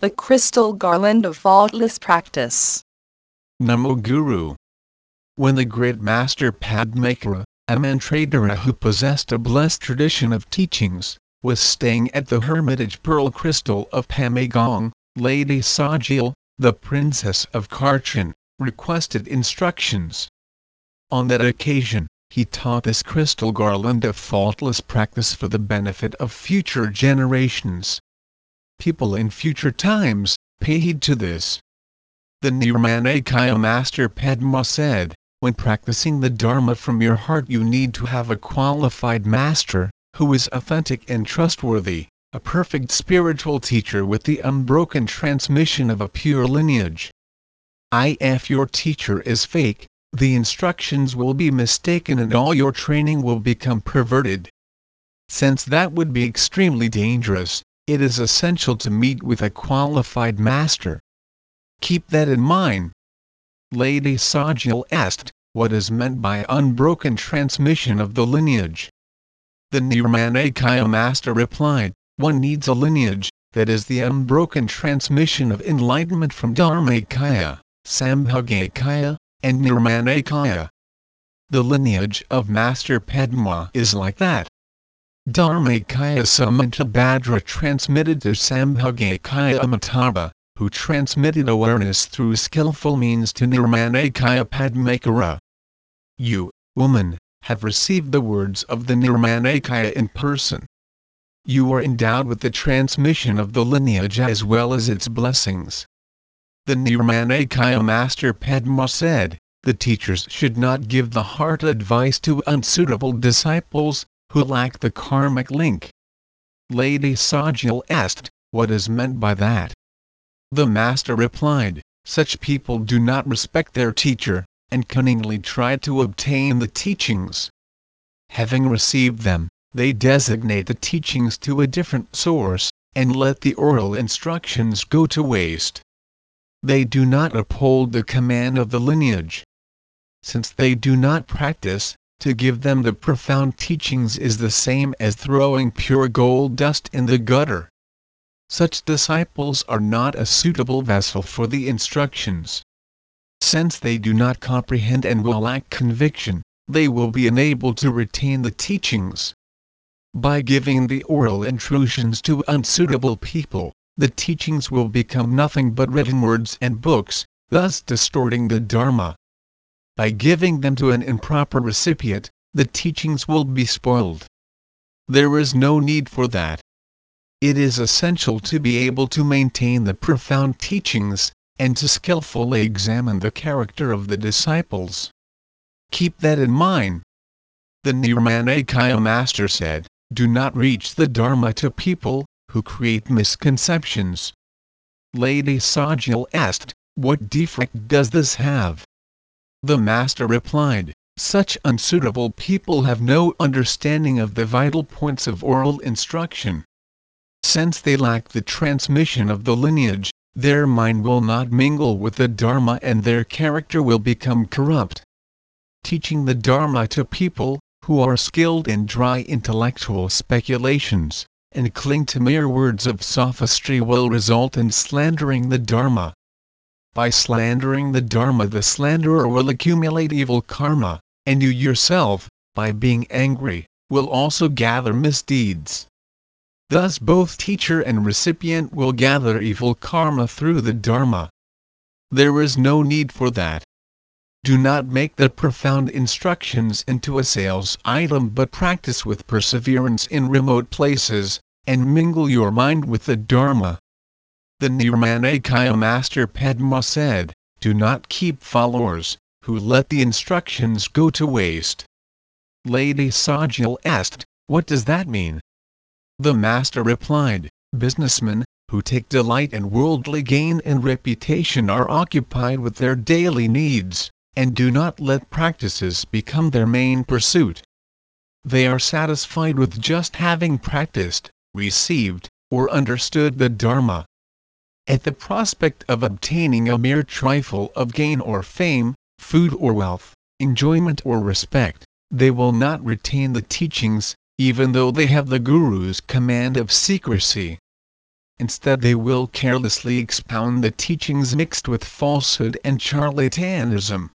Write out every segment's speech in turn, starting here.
The crystal garland of faultless practice. Namo Guru. When the great master Padmakara, a Mantradhara who possessed a blessed tradition of teachings, was staying at the hermitage Pearl Crystal of Pamagong, Lady Tsogyal, the princess of Kharchen, requested instructions. On that occasion, he taught this crystal garland of faultless practice for the benefit of future generations. People in future times, pay heed to this. The Nirmanakaya Master Padma said, when practicing the Dharma from your heart you need to have a qualified master, who is authentic and trustworthy, a perfect spiritual teacher with the unbroken transmission of a pure lineage. If your teacher is fake, the instructions will be mistaken and all your training will become perverted. Since that would be extremely dangerous, it is essential to meet with a qualified master. Keep that in mind. Lady Tsogyal asked, what is meant by unbroken transmission of the lineage? The Nirmanakaya master replied, one needs a lineage, that is the unbroken transmission of enlightenment from Dharmakaya, Sambhogakaya, and Nirmanakaya. The lineage of Master Padma is like that. Dharmakaya Samantabhadra transmitted to Sambhogakaya Amitabha, who transmitted awareness through skillful means to Nirmanakaya Padmakara. You, woman, have received the words of the Nirmanakaya in person. You are endowed with the transmission of the lineage as well as its blessings. The Nirmanakaya Master Padma said, the teachers should not give the heart advice to unsuitable disciples, who lack the karmic link. Lady Tsogyal asked, what is meant by that? The Master replied, such people do not respect their teacher, and cunningly try to obtain the teachings. Having received them, they designate the teachings to a different source, and let the oral instructions go to waste. They do not uphold the command of the lineage. Since they do not practice, to give them the profound teachings is the same as throwing pure gold dust in the gutter. Such disciples are not a suitable vessel for the instructions. Since they do not comprehend and will lack conviction, they will be unable to retain the teachings. By giving the oral intrusions to unsuitable people, the teachings will become nothing but written words and books, thus distorting the Dharma. By giving them to an improper recipient, the teachings will be spoiled. There is no need for that. It is essential to be able to maintain the profound teachings, and to skillfully examine the character of the disciples. Keep that in mind. The Nirmanakaya master said, do not reach the Dharma to people, who create misconceptions. Lady Tsogyal asked, what defect does this have? The master replied, such unsuitable people have no understanding of the vital points of oral instruction. Since they lack the transmission of the lineage, their mind will not mingle with the Dharma and their character will become corrupt. Teaching the Dharma to people, who are skilled in dry intellectual speculations, and cling to mere words of sophistry will result in slandering the Dharma. By slandering the Dharma the slanderer will accumulate evil karma, and you yourself, by being angry, will also gather misdeeds. Thus both teacher and recipient will gather evil karma through the Dharma. There is no need for that. Do not make the profound instructions into a sales item but practice with perseverance in remote places, and mingle your mind with the Dharma. The Nirmanakaya Master Padma said, Do not keep followers, who let the instructions go to waste. Lady Tsogyal asked, What does that mean? The master replied, Businessmen, who take delight in worldly gain and reputation are occupied with their daily needs, and do not let practices become their main pursuit. They are satisfied with just having practiced, received, or understood the Dharma. At the prospect of obtaining a mere trifle of gain or fame, food or wealth, enjoyment or respect, they will not retain the teachings, even though they have the Guru's command of secrecy. instead they will carelessly expound the teachings mixed with falsehood and charlatanism.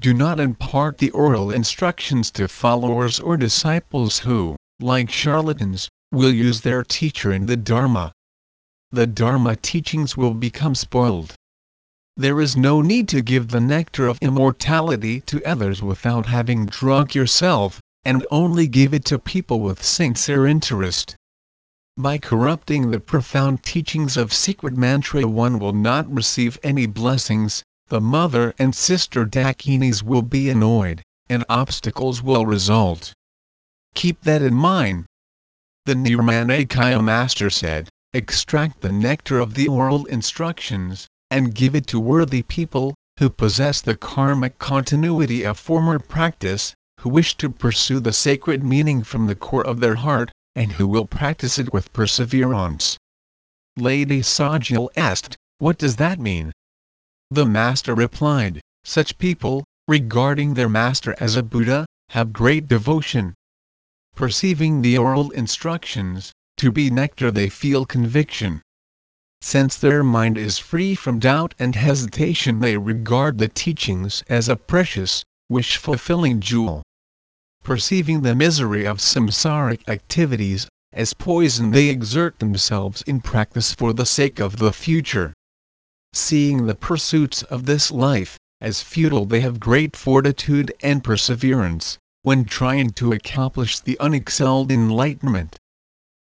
Do not impart the oral instructions to followers or disciples who, like charlatans, will use their teacher in the Dharma. The Dharma teachings will become spoiled. There is no need to give the nectar of immortality to others without having drunk yourself, and only give it to people with sincere interest. By corrupting the profound teachings of secret mantra one will not receive any blessings, the mother and sister Dakinis will be annoyed, and obstacles will result. Keep that in mind. The Nirmanakaya master said, extract the nectar of the oral instructions, and give it to worthy people, who possess the karmic continuity of former practice, who wish to pursue the sacred meaning from the core of their heart, and who will practice it with perseverance. Lady Tsogyal asked, What does that mean? The Master replied, Such people, regarding their Master as a Buddha, have great devotion. Perceiving the oral instructions, to be nectar they feel conviction. Since their mind is free from doubt and hesitation they regard the teachings as a precious, wish-fulfilling jewel perceiving the misery of samsaric activities, as poison they exert themselves in practice for the sake of the future. Seeing the pursuits of this life, as futile they have great fortitude and perseverance, when trying to accomplish the unexcelled enlightenment.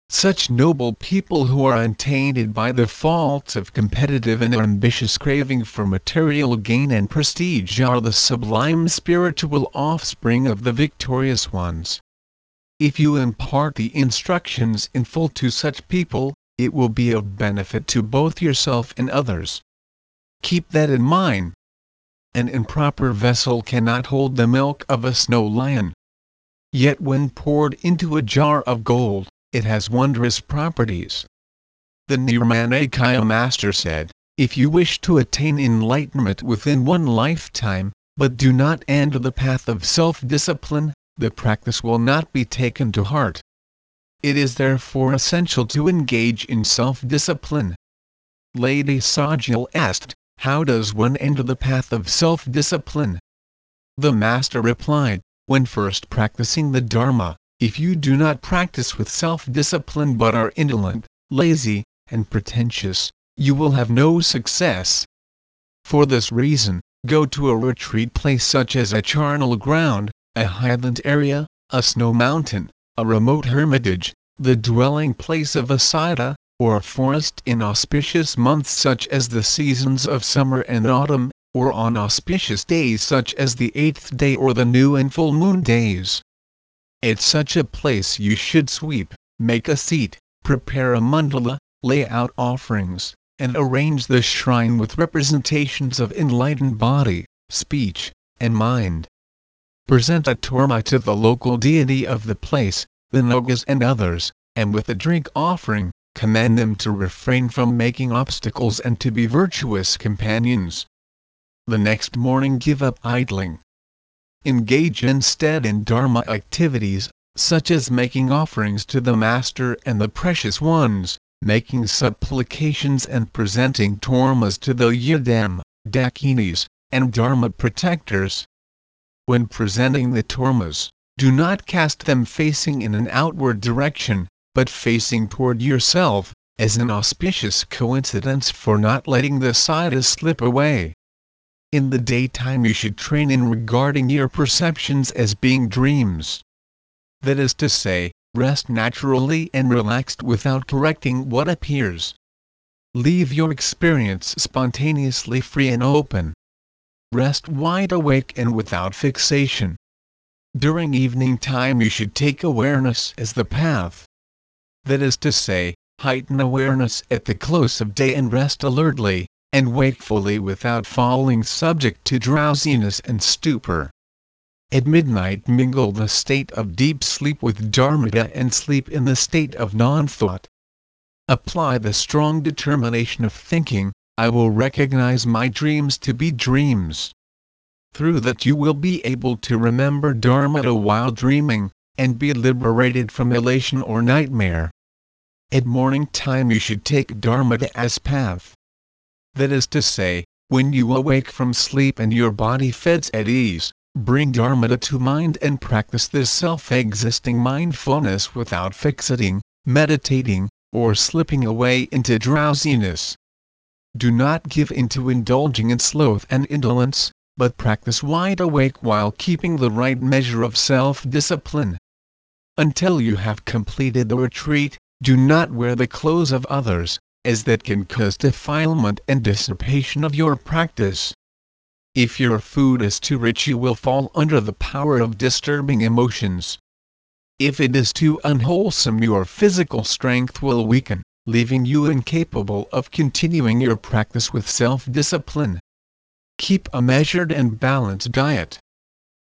Such noble people who are untainted by the faults of competitive and ambitious craving for material gain and prestige are the sublime spiritual offspring of the victorious ones. If you impart the instructions in full to such people, it will be of benefit to both yourself and others. Keep that in mind. An improper vessel cannot hold the milk of a snow lion. Yet when poured into a jar of gold, it has wondrous properties. The Nirmanakaya master said, if you wish to attain enlightenment within one lifetime, but do not enter the path of self-discipline, the practice will not be taken to heart. It is therefore essential to engage in self-discipline. Lady Tsogyal asked, how does one enter the path of self-discipline? The Master replied, when first practicing the Dharma, if you do not practice with self-discipline but are indolent, lazy, and pretentious, you will have no success. For this reason, go to a retreat place such as a charnel ground, a highland area, a snow mountain, a remote hermitage, the dwelling place of a Siddha, or a forest in auspicious months such as the seasons of summer and autumn, or on auspicious days such as the eighth day or the new and full moon days. At such a place you should sweep, make a seat, prepare a mandala, lay out offerings, and arrange the shrine with representations of enlightened body, speech, and mind. Present a torma to the local deity of the place, the nagas and others, and with a drink offering, command them to refrain from making obstacles and to be virtuous companions. The next morning give up idling, engage instead in Dharma activities, such as making offerings to the Master and the Precious Ones, making supplications and presenting tormas to the Yidam, Dakinis, and Dharma protectors. When presenting the tormas, do not cast them facing in an outward direction, but facing toward yourself, as an auspicious coincidence for not letting the siddha slip away. In the daytime you should train in regarding your perceptions as being dreams. That is to say, rest naturally and relaxed without correcting what appears. Leave your experience spontaneously free and open. Rest wide awake and without fixation. During evening time you should take awareness as the path. That is to say, heighten awareness at the close of day and rest alertly, and wakefully without falling subject to drowsiness and stupor. At midnight mingle the state of deep sleep with dharmata and sleep in the state of non-thought. Apply the strong determination of thinking, I will recognize my dreams to be dreams. Through that you will be able to remember dharmata while dreaming, and be liberated from elation or nightmare. At morning time you should take Dharma as path. That is to say, when you awake from sleep and your body feds at ease, bring Dharma to mind and practice this self-existing mindfulness without fixating, meditating, or slipping away into drowsiness. Do not give in to indulging in sloth and indolence, but practice wide awake while keeping the right measure of self-discipline. Until you have completed the retreat, do not wear the clothes of others, as that can cause defilement and dissipation of your practice. If your food is too rich you will fall under the power of disturbing emotions. If it is too unwholesome your physical strength will weaken, leaving you incapable of continuing your practice with self-discipline. Keep a measured and balanced diet.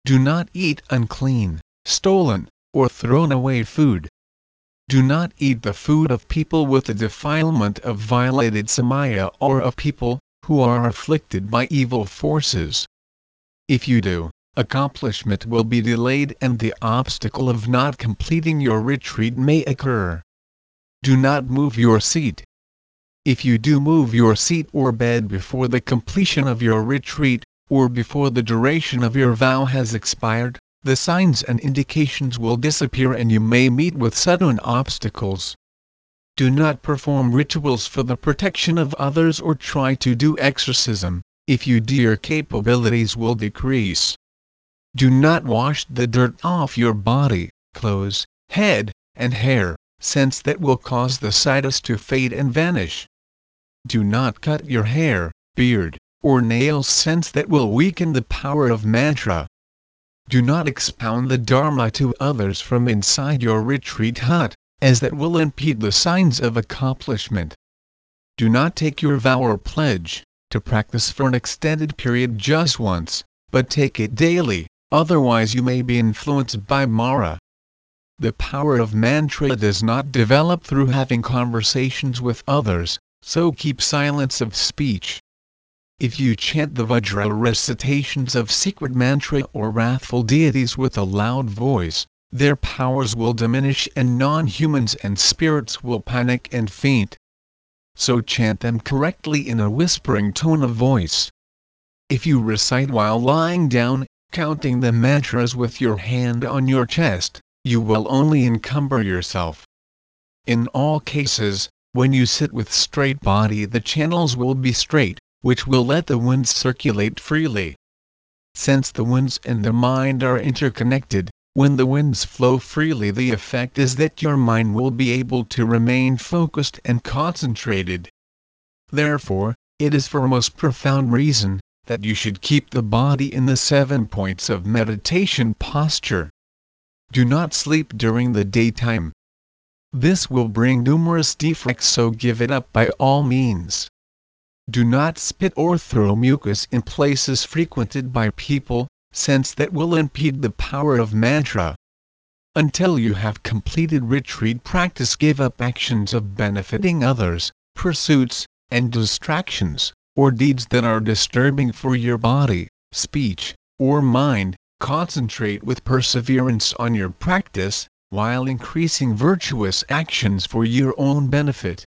Do not eat unclean, stolen, or thrown away food. Do not eat the food of people with the defilement of violated samaya or of people who are afflicted by evil forces. If you do, accomplishment will be delayed and the obstacle of not completing your retreat may occur. Do not move your seat. If you do move your seat or bed before the completion of your retreat, or before the duration of your vow has expired, the signs and indications will disappear and you may meet with sudden obstacles. Do not perform rituals for the protection of others or try to do exorcism, if you do your capabilities will decrease. Do not wash the dirt off your body, clothes, head, and hair, since that will cause the sights to fade and vanish. Do not cut your hair, beard, or nails since that will weaken the power of mantra. Do not expound the Dharma to others from inside your retreat hut, as that will impede the signs of accomplishment. Do not take your vow or pledge, to practice for an extended period just once, but take it daily, otherwise you may be influenced by Mara. The power of mantra does not develop through having conversations with others, so keep silence of speech. If you chant the Vajra recitations of secret mantra or wrathful deities with a loud voice, their powers will diminish and non-humans and spirits will panic and faint. So chant them correctly in a whispering tone of voice. If you recite while lying down, counting the mantras with your hand on your chest, you will only encumber yourself. In all cases, when you sit with straight body the channels will be straight, which will let the winds circulate freely. Since the winds and the mind are interconnected, when the winds flow freely the effect is that your mind will be able to remain focused and concentrated. Therefore, it is for a most profound reason, that you should keep the body in the seven points of meditation posture. Do not sleep during the daytime. This will bring numerous defects so give it up by all means. Do not spit or throw mucus in places frequented by people, since that will impede the power of mantra. Until you have completed retreat practice give up actions of benefiting others, pursuits, and distractions, or deeds that are disturbing for your body, speech, or mind, concentrate with perseverance on your practice, while increasing virtuous actions for your own benefit.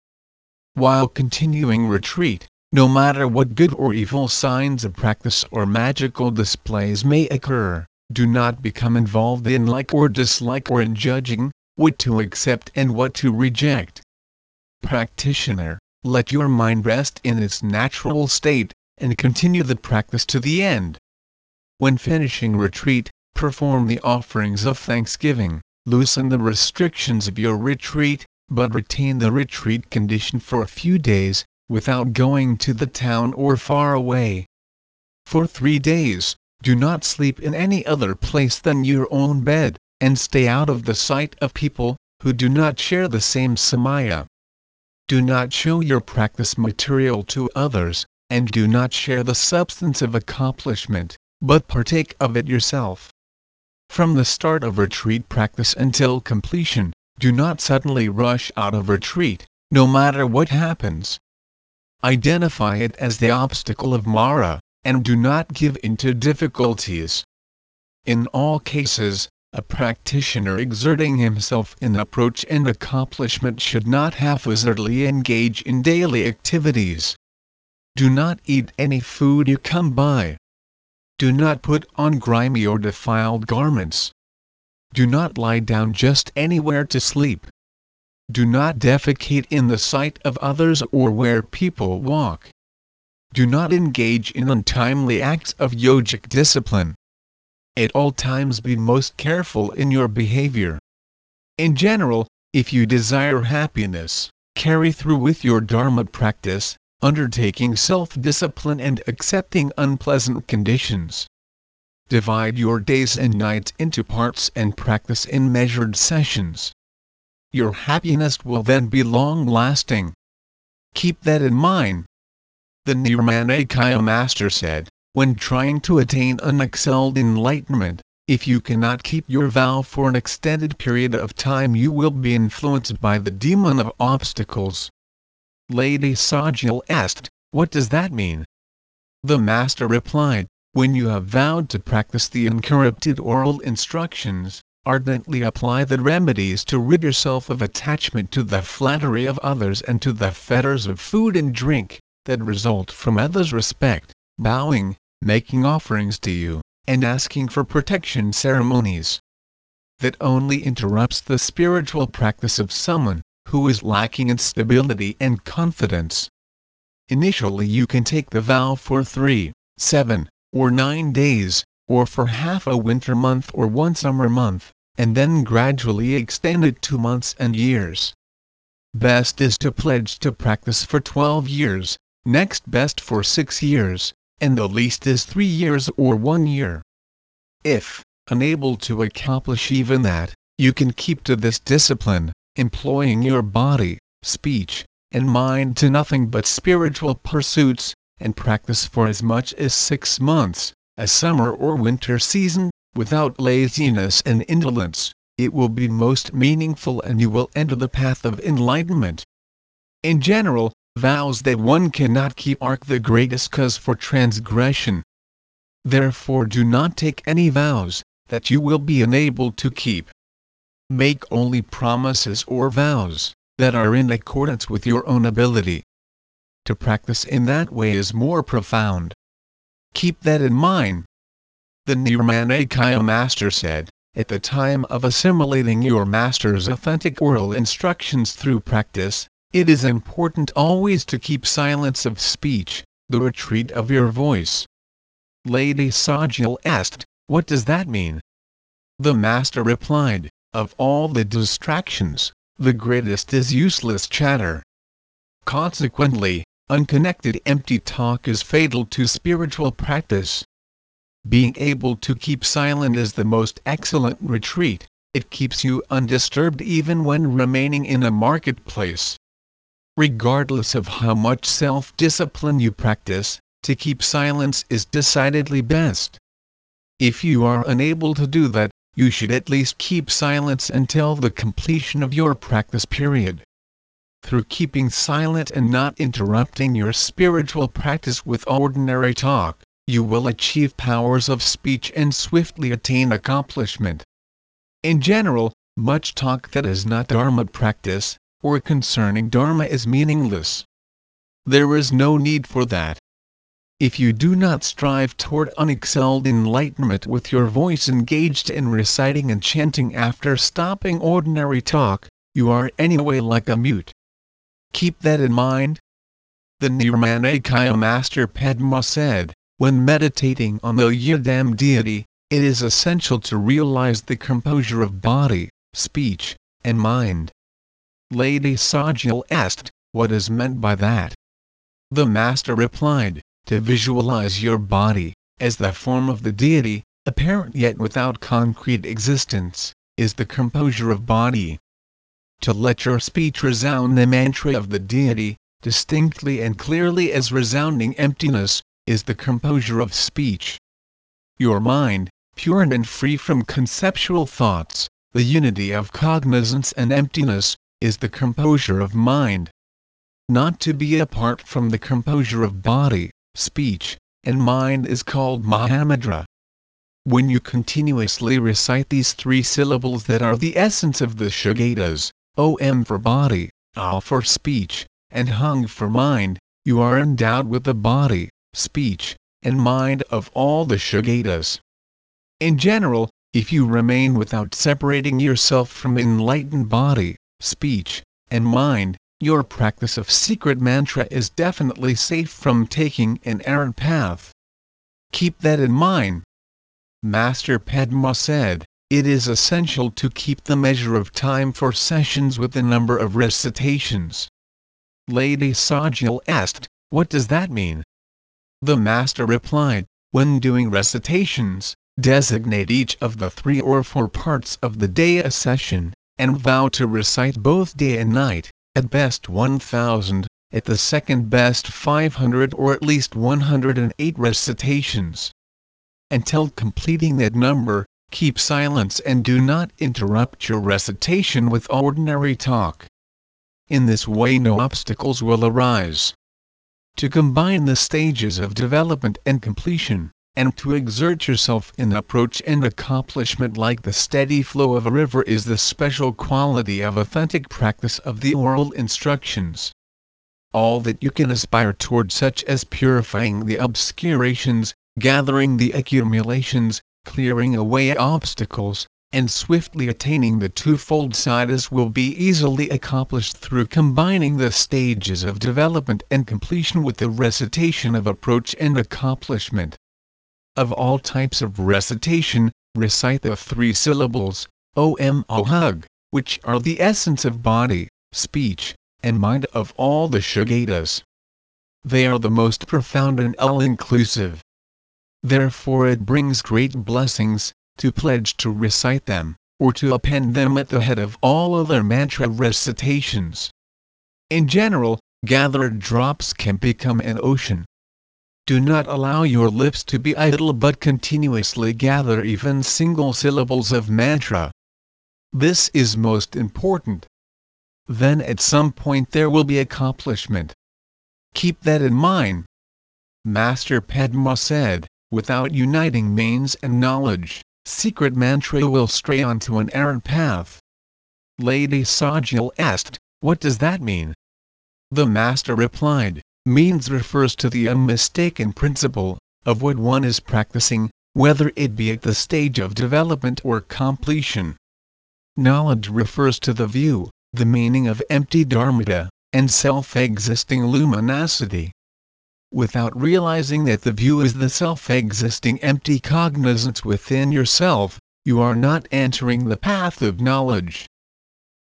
While continuing retreat, no matter what good or evil signs of practice or magical displays may occur, do not become involved in like or dislike or in judging what to accept and what to reject. Practitioner, let your mind rest in its natural state, and continue the practice to the end. When finishing retreat, perform the offerings of thanksgiving, loosen the restrictions of your retreat, but retain the retreat condition for a few days, without going to the town or far away. For three days, do not sleep in any other place than your own bed, and stay out of the sight of people who do not share the same samaya. Do not show your practice material to others, and do not share the substance of accomplishment, but partake of it yourself. From the start of retreat practice until completion, do not suddenly rush out of retreat, no matter what happens. Identify it as the obstacle of Mara, and do not give in to difficulties. In all cases, a practitioner exerting himself in approach and accomplishment should not haphazardly engage in daily activities. Do not eat any food you come by. Do not put on grimy or defiled garments. Do not lie down just anywhere to sleep. Do not defecate in the sight of others or where people walk. Do not engage in untimely acts of yogic discipline. At all times be most careful in your behavior. In general, if you desire happiness, carry through with your Dharma practice, undertaking self-discipline and accepting unpleasant conditions. Divide your days and nights into parts and practice in measured sessions. Your happiness will then be long-lasting. Keep that in mind. The Nirmanakaya master said, when trying to attain unexcelled enlightenment, if you cannot keep your vow for an extended period of time you will be influenced by the demon of obstacles. Lady Tsogyal asked, What does that mean? The Master replied, When you have vowed to practice the uncorrupted oral instructions, ardently apply the remedies to rid yourself of attachment to the flattery of others and to the fetters of food and drink, that result from others' respect, bowing, making offerings to you, and asking for protection ceremonies. That only interrupts the spiritual practice of someone who is lacking in stability and confidence. Initially you can take the vow for three, seven, or nine days, or for half a winter month or one summer month, and then gradually extend it to months and years. Best is to pledge to practice for 12 years, next best for 6 years, and the least is 3 years or 1 year. If, unable to accomplish even that, you can keep to this discipline, employing your body, speech, and mind to nothing but spiritual pursuits, and practice for as much as six months, a summer or winter season, without laziness and indolence, it will be most meaningful and you will enter the path of enlightenment. In general, vows that one cannot keep are the greatest cause for transgression. Therefore do not take any vows that you will be unable to keep make only promises or vows that are in accordance with your own ability. To practice in that way is more profound. Keep that in mind. The Nirmanakaya master said, at the time of assimilating your master's authentic oral instructions through practice, it is important always to keep silence of speech, the retreat of your voice. Lady Tsogyal asked, What does that mean? The master replied, of all the distractions, the greatest is useless chatter. Consequently, unconnected empty talk is fatal to spiritual practice. Being able to keep silent is the most excellent retreat, it keeps you undisturbed even when remaining in a marketplace. Regardless of how much self-discipline you practice, to keep silence is decidedly best. If you are unable to do that, you should at least keep silence until the completion of your practice period. Through keeping silent and not interrupting your spiritual practice with ordinary talk, you will achieve powers of speech and swiftly attain accomplishment. In general, much talk that is not Dharma practice, or concerning Dharma is meaningless. There is no need for that. If you do not strive toward unexcelled enlightenment with your voice engaged in reciting and chanting after stopping ordinary talk, you are anyway like a mute. Keep that in mind. The Nirmanakaya Master Padma said, when meditating on the Yidam deity, it is essential to realize the composure of body, speech, and mind. Lady Tsogyal asked, what is meant by that? The Master replied, to visualize your body, as the form of the deity, apparent yet without concrete existence, is the composure of body. To let your speech resound the mantra of the deity, distinctly and clearly as resounding emptiness, is the composure of speech. Your mind, pure and free from conceptual thoughts, the unity of cognizance and emptiness, is the composure of mind. Not to be apart from the composure of body, speech, and mind is called Mahamudra. When you continuously recite these three syllables that are the essence of the Sugatas, OM for body, AH for speech, and Hung for mind, you are endowed with the body, speech, and mind of all the Sugatas. In general, if you remain without separating yourself from enlightened body, speech, and mind, your practice of secret mantra is definitely safe from taking an errant path. Keep that in mind. Master Padma said, it is essential to keep the measure of time for sessions with the number of recitations. Lady Tsogyal asked, What does that mean? The Master replied, When doing recitations, designate each of the three or four parts of the day a session, and vow to recite both day and night, at best 1000, at the second best 500 or at least 108 recitations. Until completing that number, keep silence and do not interrupt your recitation with ordinary talk. In this way no obstacles will arise. To combine the stages of development and completion, and to exert yourself in approach and accomplishment like the steady flow of a river is the special quality of authentic practice of the oral instructions. All that you can aspire toward such as purifying the obscurations, gathering the accumulations, clearing away obstacles, and swiftly attaining the twofold siddhis will be easily accomplished through combining the stages of development and completion with the recitation of approach and accomplishment. Of all types of recitation, recite the three syllables, Om Ahug, which are the essence of body, speech, and mind of all the Sugatas. They are the most profound and all-inclusive. Therefore it brings great blessings, to pledge to recite them, or to append them at the head of all other mantra recitations. In general, gathered drops can become an ocean, do not allow your lips to be idle but continuously gather even single syllables of mantra. This is most important. Then at some point there will be accomplishment. Keep that in mind. Master Padma said, without uniting means and knowledge, secret mantra will stray onto an errant path. Lady Tsogyal asked, What does that mean? The Master replied, means refers to the unmistaken principle of what one is practicing, whether it be at the stage of development or completion. Knowledge refers to the view, the meaning of empty dharmata, and self-existing luminosity. Without realizing that the view is the self-existing empty cognizance within yourself, you are not entering the path of knowledge.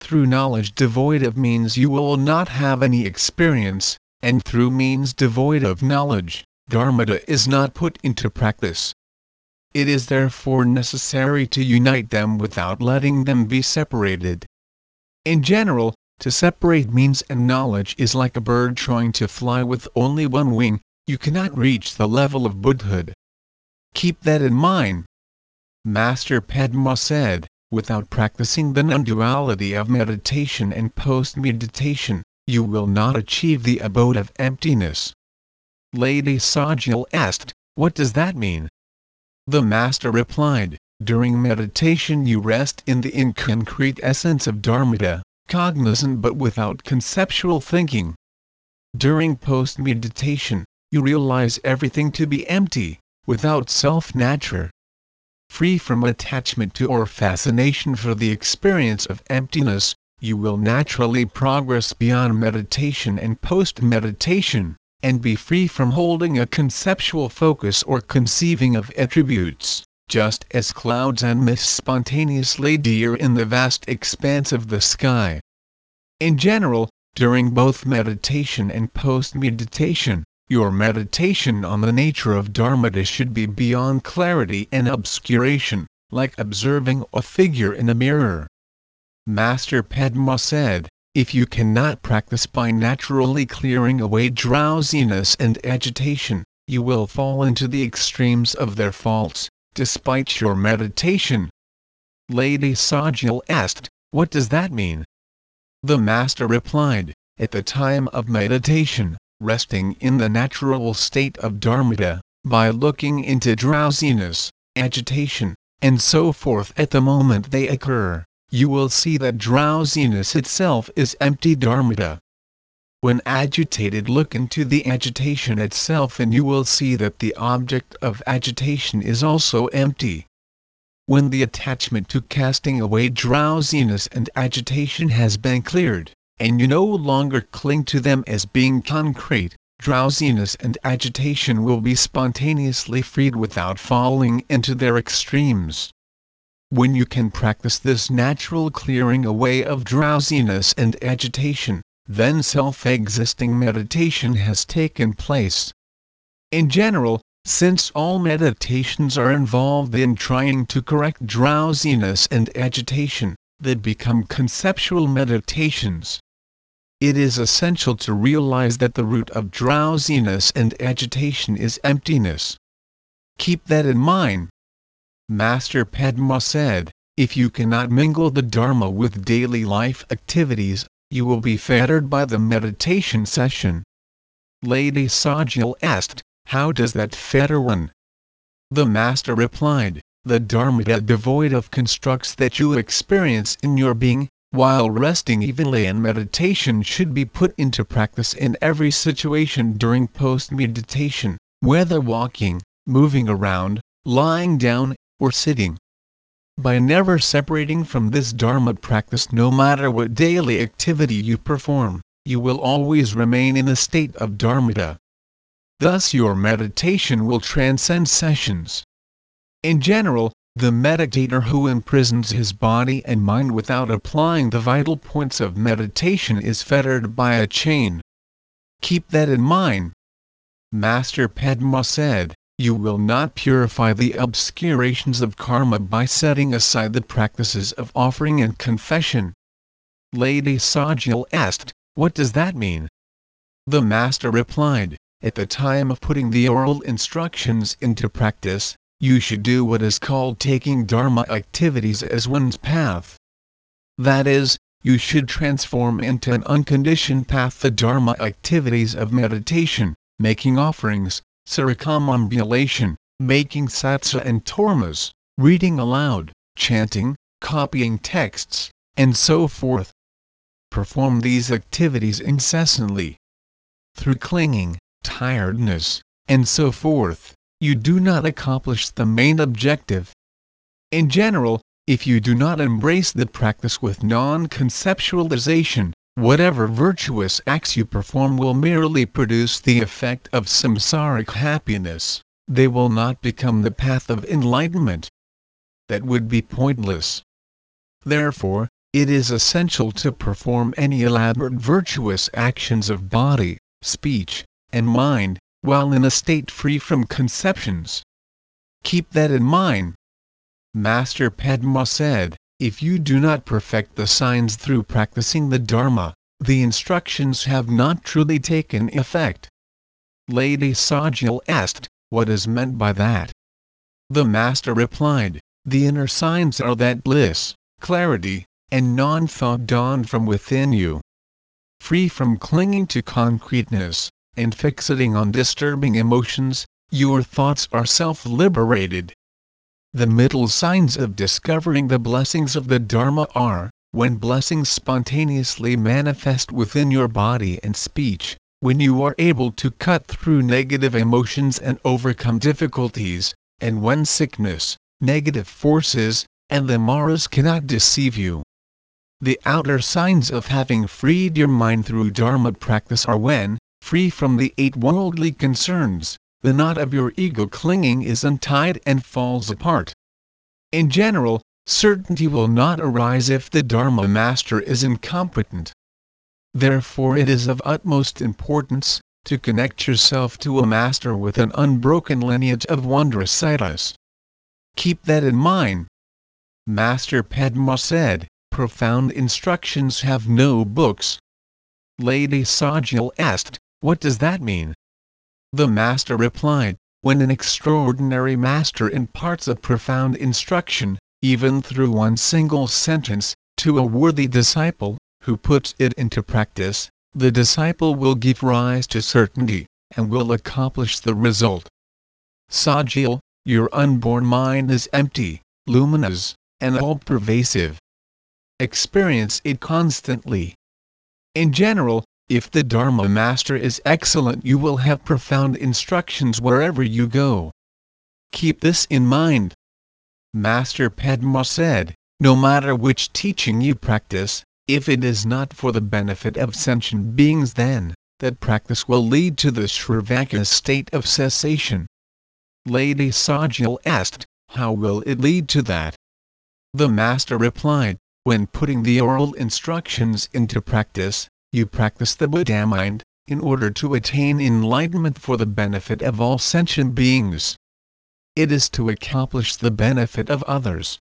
Through knowledge devoid of means you will not have any experience, and through means devoid of knowledge, dharmata is not put into practice. It is therefore necessary to unite them without letting them be separated. In general, to separate means and knowledge is like a bird trying to fly with only one wing, you cannot reach the level of Buddhahood. Keep that in mind. Master Padma said, without practicing the non-duality of meditation and post-meditation, you will not achieve the abode of emptiness. Lady Tsogyal asked, What does that mean? The Master replied, During meditation you rest in the inconcrete essence of Dharmata, cognizant but without conceptual thinking. During post-meditation, you realize everything to be empty, without self-nature. Free from attachment to or fascination for the experience of emptiness, you will naturally progress beyond meditation and post-meditation, and be free from holding a conceptual focus or conceiving of attributes, just as clouds and mists spontaneously dear in the vast expanse of the sky. In general, during both meditation and post-meditation, your meditation on the nature of dharmata should be beyond clarity and obscuration, like observing a figure in a mirror. Master Padma said, if you cannot practice by naturally clearing away drowsiness and agitation, you will fall into the extremes of their faults, despite your meditation. Lady Tsogyal asked, What does that mean? The Master replied, At the time of meditation, resting in the natural state of dharmata, by looking into drowsiness, agitation, and so forth at the moment they occur, you will see that drowsiness itself is empty dharmata. When agitated look into the agitation itself and you will see that the object of agitation is also empty. When the attachment to casting away drowsiness and agitation has been cleared, and you no longer cling to them as being concrete, drowsiness and agitation will be spontaneously freed without falling into their extremes. When you can practice this natural clearing away of drowsiness and agitation, then self-existing meditation has taken place. In general, since all meditations are involved in trying to correct drowsiness and agitation, they become conceptual meditations. It is essential to realize that the root of drowsiness and agitation is emptiness. Keep that in mind. Master Padma said, if you cannot mingle the Dharma with daily life activities, you will be fettered by the meditation session. Lady Tsogyal asked, How does that fetter one? The Master replied, The Dharma devoid of constructs that you experience in your being, while resting evenly in meditation should be put into practice in every situation during post meditation, whether walking, moving around, lying down, or sitting. By never separating from this Dharma practice no matter what daily activity you perform, you will always remain in a state of Dharmata. Thus your meditation will transcend sessions. In general, the meditator who imprisons his body and mind without applying the vital points of meditation is fettered by a chain. Keep that in mind. Master Padma said, you will not purify the obscurations of karma by setting aside the practices of offering and confession. Lady Tsogyal asked, What does that mean? The Master replied, At the time of putting the oral instructions into practice, you should do what is called taking Dharma activities as one's path. That is, you should transform into an unconditioned path the Dharma activities of meditation, making offerings, circumambulation, making tsatsa and tormas, reading aloud, chanting, copying texts, and so forth. Perform these activities incessantly. Through clinging, tiredness, and so forth, you do not accomplish the main objective. In general, if you do not embrace the practice with non-conceptualization, whatever virtuous acts you perform will merely produce the effect of samsaric happiness, they will not become the path of enlightenment. That would be pointless. Therefore, it is essential to perform any elaborate virtuous actions of body, speech, and mind, while in a state free from conceptions. Keep that in mind. Master Padma said, if you do not perfect the signs through practicing the Dharma, the instructions have not truly taken effect. Lady Tsogyal asked, what is meant by that? The Master replied, the inner signs are that bliss, clarity, and non-thought dawn from within you. Free from clinging to concreteness, and fixating on disturbing emotions, your thoughts are self-liberated. The middle signs of discovering the blessings of the Dharma are, when blessings spontaneously manifest within your body and speech, when you are able to cut through negative emotions and overcome difficulties, and when sickness, negative forces, and the maras cannot deceive you. The outer signs of having freed your mind through Dharma practice are when, free from the eight worldly concerns, the knot of your ego clinging is untied and falls apart. In general, certainty will not arise if the Dharma master is incompetent. Therefore it is of utmost importance, to connect yourself to a master with an unbroken lineage of wondrous siddhis. Keep that in mind. Master Padma said, profound instructions have no books. Lady Tsogyal asked, what does that mean? The master replied, when an extraordinary master imparts a profound instruction, even through one single sentence, to a worthy disciple, who puts it into practice, the disciple will give rise to certainty, and will accomplish the result. Tsogyal, your unborn mind is empty, luminous, and all-pervasive. Experience it constantly. In general, if the Dharma Master is excellent you will have profound instructions wherever you go. Keep this in mind. Master Padma said, no matter which teaching you practice, if it is not for the benefit of sentient beings then, that practice will lead to the Shravaka state of cessation. Lady Tsogyal asked, how will it lead to that? The Master replied, when putting the oral instructions into practice, you practice the Buddha mind, in order to attain enlightenment for the benefit of all sentient beings. It is to accomplish the benefit of others.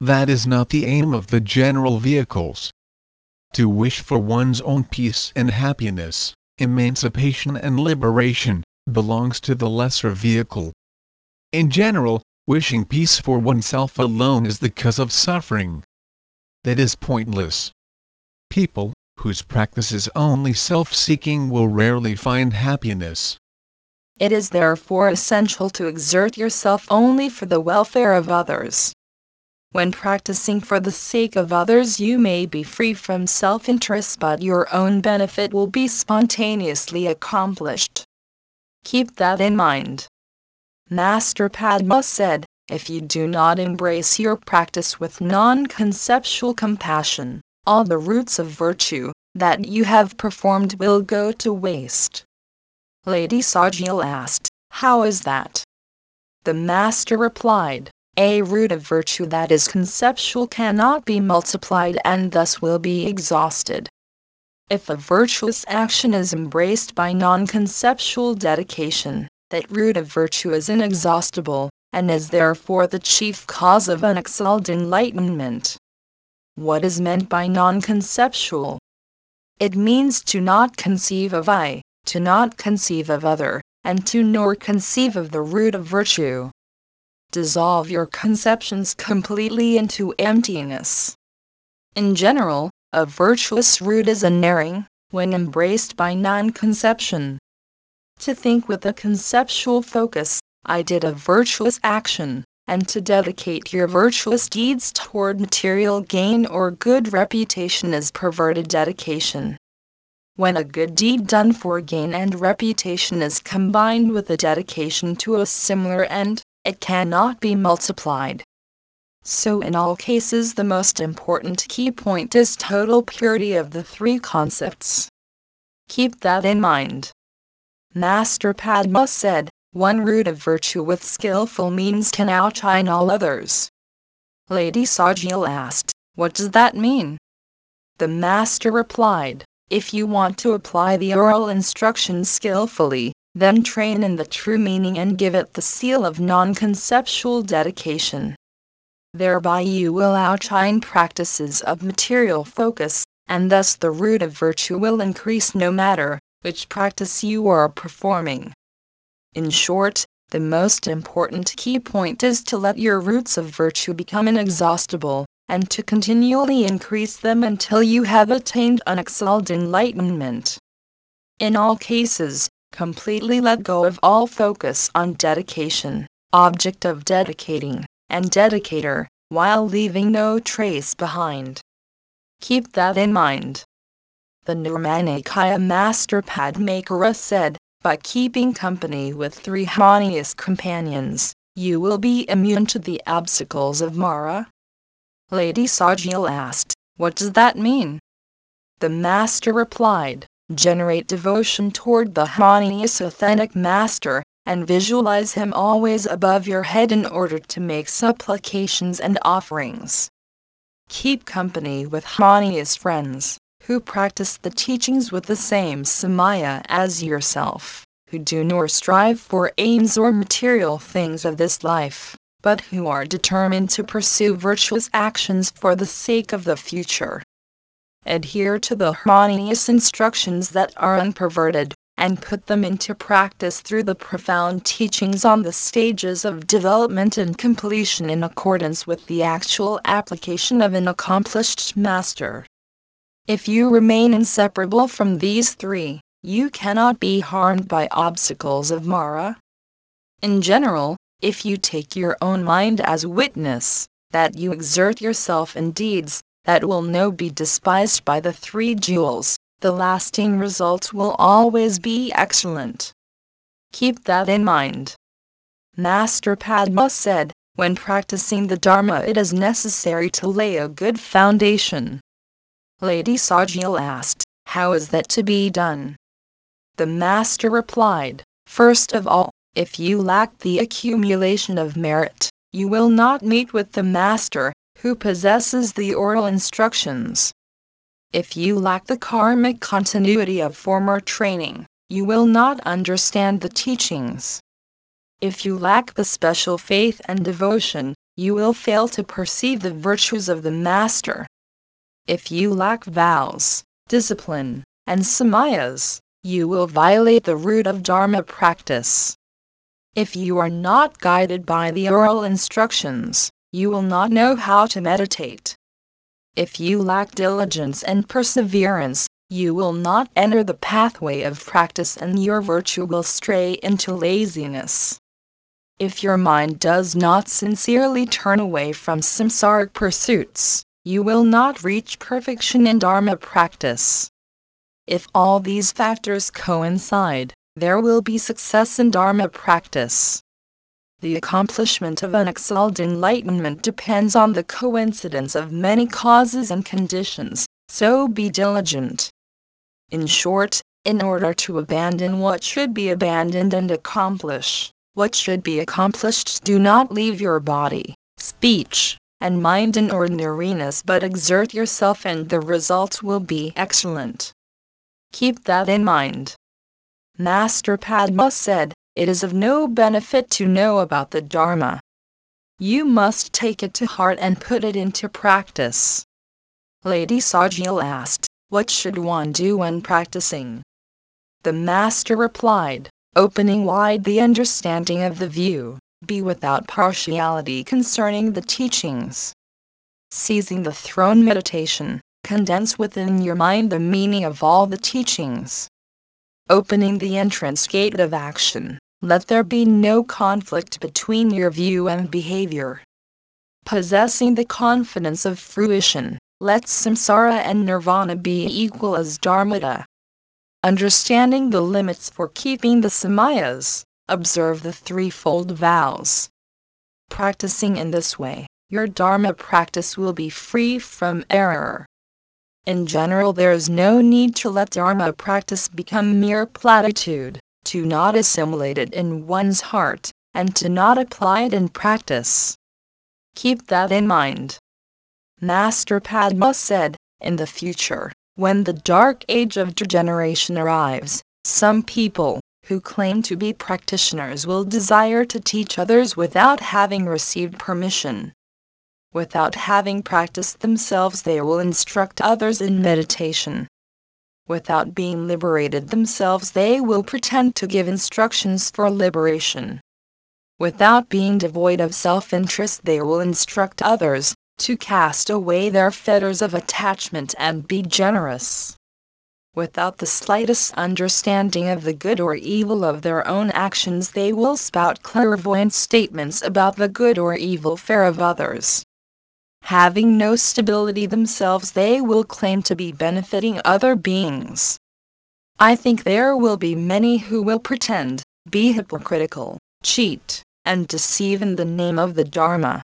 That is not the aim of the general vehicles. To wish for one's own peace and happiness, emancipation and liberation, belongs to the lesser vehicle. In general, wishing peace for oneself alone is the cause of suffering. That is pointless. People, whose practice is only self-seeking will rarely find happiness. It is therefore essential to exert yourself only for the welfare of others. When practicing for the sake of others you may be free from self-interest but your own benefit will be spontaneously accomplished. Keep that in mind. Master Padma said, if you do not embrace your practice with non-conceptual compassion, all the roots of virtue that you have performed will go to waste. Lady Tsogyal asked, How is that? The Master replied, A root of virtue that is conceptual cannot be multiplied and thus will be exhausted. If a virtuous action is embraced by non conceptual dedication, that root of virtue is inexhaustible, and is therefore the chief cause of unexcelled enlightenment. What is meant by non-conceptual? It means to not conceive of I, to not conceive of other, and to nor conceive of the root of virtue. Dissolve your conceptions completely into emptiness. In general, a virtuous root is unerring, when embraced by non-conception. To think with a conceptual focus, I did a virtuous action, and to dedicate your virtuous deeds toward material gain or good reputation is perverted dedication. When a good deed done for gain and reputation is combined with a dedication to a similar end, it cannot be multiplied. So, in all cases, the most important key point is total purity of the three concepts. Keep that in mind. Master Padma said, one root of virtue with skillful means can outshine all others. Lady Tsogyal asked, What does that mean? The master replied, If you want to apply the oral instructions skillfully, then train in the true meaning and give it the seal of non conceptual dedication. Thereby you will outshine practices of material focus, and thus the root of virtue will increase no matter which practice you are performing. In short, the most important key point is to let your roots of virtue become inexhaustible, and to continually increase them until you have attained unexcelled enlightenment. In all cases, completely let go of all focus on dedication, object of dedicating, and dedicator, while leaving no trace behind. Keep that in mind. The Nirmanakaya Master Padmakara said, by keeping company with three harmonious companions, you will be immune to the obstacles of Mara. Lady Tsogyal asked, What does that mean? The Master replied, Generate devotion toward the harmonious authentic Master, and visualize him always above your head in order to make supplications and offerings. Keep company with harmonious friends who practice the teachings with the same samaya as yourself, who do nor strive for aims or material things of this life, but who are determined to pursue virtuous actions for the sake of the future. Adhere to the harmonious instructions that are unperverted, and put them into practice through the profound teachings on the stages of development and completion in accordance with the actual application of an accomplished master. If you remain inseparable from these three, you cannot be harmed by obstacles of Mara. In general, if you take your own mind as witness, that you exert yourself in deeds that will no be despised by the three jewels, the lasting results will always be excellent. Keep that in mind. Master Padma said, when practicing the Dharma, it is necessary to lay a good foundation. Lady Tsogyal asked, How is that to be done? The Master replied, First of all, if you lack the accumulation of merit, you will not meet with the Master, who possesses the oral instructions. If you lack the karmic continuity of former training, you will not understand the teachings. If you lack the special faith and devotion, you will fail to perceive the virtues of the Master. If you lack vows, discipline, and samayas, you will violate the root of Dharma practice. If you are not guided by the oral instructions, you will not know how to meditate. If you lack diligence and perseverance, you will not enter the pathway of practice and your virtue will stray into laziness. If your mind does not sincerely turn away from samsaric pursuits, you will not reach perfection in Dharma practice. If all these factors coincide, there will be success in Dharma practice. The accomplishment of unexcelled enlightenment depends on the coincidence of many causes and conditions, so be diligent. In short, in order to abandon what should be abandoned and accomplish what should be accomplished do not leave your body, speech, and mind in ordinariness but exert yourself and the results will be excellent. Keep that in mind. Master Padma said, It is of no benefit to know about the Dharma. You must take it to heart and put it into practice. Lady Tsogyal asked, What should one do when practicing? The Master replied, opening wide the understanding of the view, be without partiality concerning the teachings. Seizing the throne meditation, condense within your mind the meaning of all the teachings. Opening the entrance gate of action, let there be no conflict between your view and behavior. Possessing the confidence of fruition, let samsara and nirvana be equal as dharmata. Understanding the limits for keeping the samayas, observe the threefold vows. Practicing in this way, your Dharma practice will be free from error. In general, there is no need to let Dharma practice become mere platitude, to not assimilate it in one's heart, and to not apply it in practice. Keep that in mind. Master Padma said, In the future, when the dark age of degeneration arrives, some people, who claim to be practitioners, will desire to teach others without having received permission. Without having practiced themselves, they will instruct others in meditation. Without being liberated themselves, they will pretend to give instructions for liberation. Without being devoid of self interest, they will instruct others, to cast away their fetters of attachment and be generous. Without the slightest understanding of the good or evil of their own actions, they will spout clairvoyant statements about the good or evil fare of others. Having no stability themselves, they will claim to be benefiting other beings. I think there will be many who will pretend, be hypocritical, cheat, and deceive in the name of the Dharma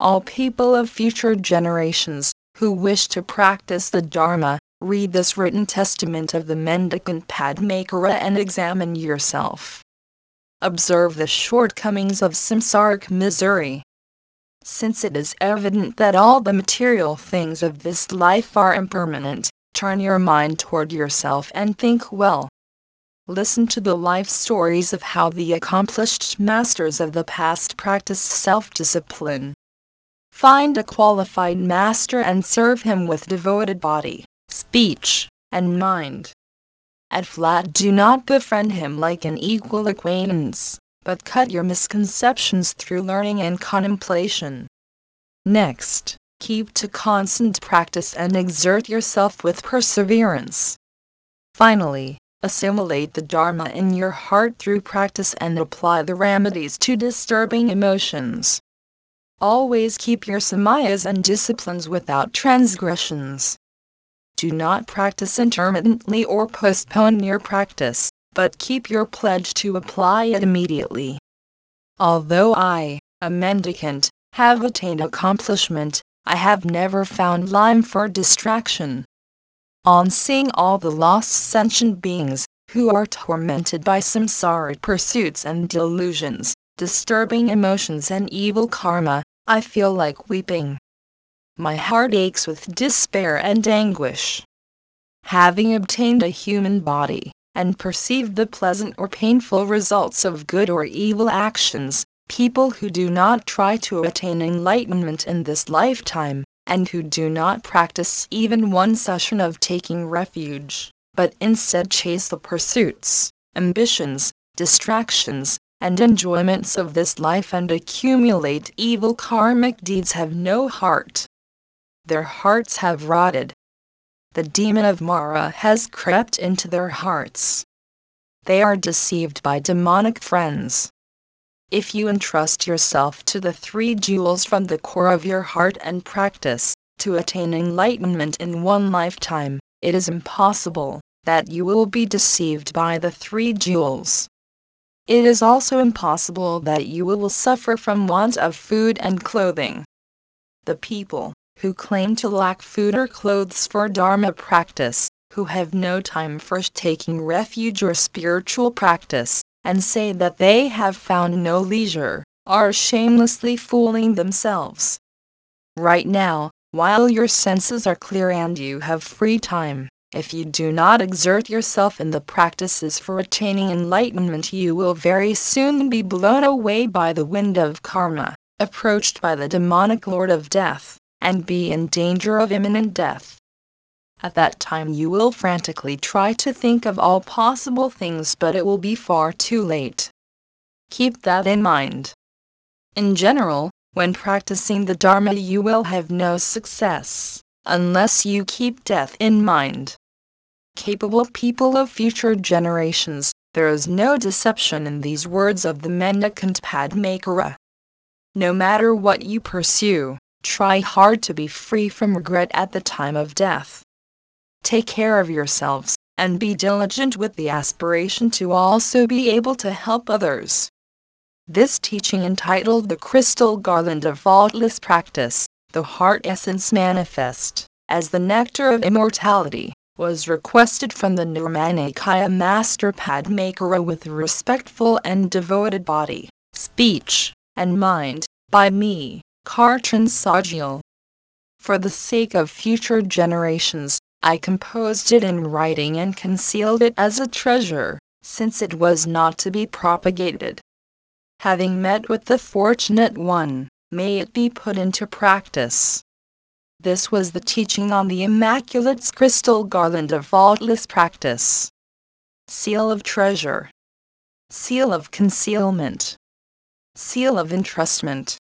all people of future generations, who wish to practice the Dharma, read this written testament of the mendicant Padmakara and examine yourself. Observe the shortcomings of samsaric misery. Since it is evident that all the material things of this life are impermanent, turn your mind toward yourself and think well. Listen to the life stories of how the accomplished masters of the past practiced self discipline. Find a qualified master and serve him with devoted body, speech, and mind. At flat do not befriend him like an equal acquaintance, but cut your misconceptions through learning and contemplation. Next, keep to constant practice and exert yourself with perseverance. Finally, assimilate the Dharma in your heart through practice and apply the remedies to disturbing emotions. Always keep your samayas and disciplines without transgressions. Do not practice intermittently or postpone your practice, but keep your pledge to apply it immediately. Although I, a mendicant, have attained accomplishment, I have never found lime for distraction. On seeing all the lost sentient beings, who are tormented by samsaric pursuits and delusions, disturbing emotions and evil karma, I feel like weeping. My heart aches with despair and anguish. Having obtained a human body, and perceived the pleasant or painful results of good or evil actions, people who do not try to attain enlightenment in this lifetime, and who do not practice even one session of taking refuge, but instead chase the pursuits, ambitions, distractions, and enjoyments of this life and accumulate evil karmic deeds have no heart. Their hearts have rotted. The demon of Mara has crept into their hearts. They are deceived by demonic friends. If you entrust yourself to the three jewels from the core of your heart and practice, to attain enlightenment in one lifetime, it is impossible that you will be deceived by the three jewels. It is also impossible that you will suffer from want of food and clothing. The people who claim to lack food or clothes for Dharma practice, who have no time for taking refuge or spiritual practice, and say that they have found no leisure, are shamelessly fooling themselves. Right now, while your senses are clear and you have free time, if you do not exert yourself in the practices for attaining enlightenment, you will very soon be blown away by the wind of karma, approached by the demonic lord of death, and be in danger of imminent death. At that time you will frantically try to think of all possible things, but it will be far too late. Keep that in mind. In general, when practicing the Dharma, you will have no success unless you keep death in mind. Capable people of future generations, there is no deception in these words of the mendicant Padmakara. No matter what you pursue, try hard to be free from regret at the time of death. Take care of yourselves, and be diligent with the aspiration to also be able to help others. This teaching entitled The Crystal Garland of Faultless Practice, the Heart Essence Manifest, as the Nectar of Immortality, was requested from the Nirmanakaya Master Padmakara with respectful and devoted body, speech, and mind, by me, Tsogyal. For the sake of future generations, I composed it in writing and concealed it as a treasure, since it was not to be propagated. Having met with the fortunate one, may it be put into practice. This was the teaching on the Immaculate's crystal garland of faultless practice. Seal of treasure. Seal of concealment. Seal of entrustment.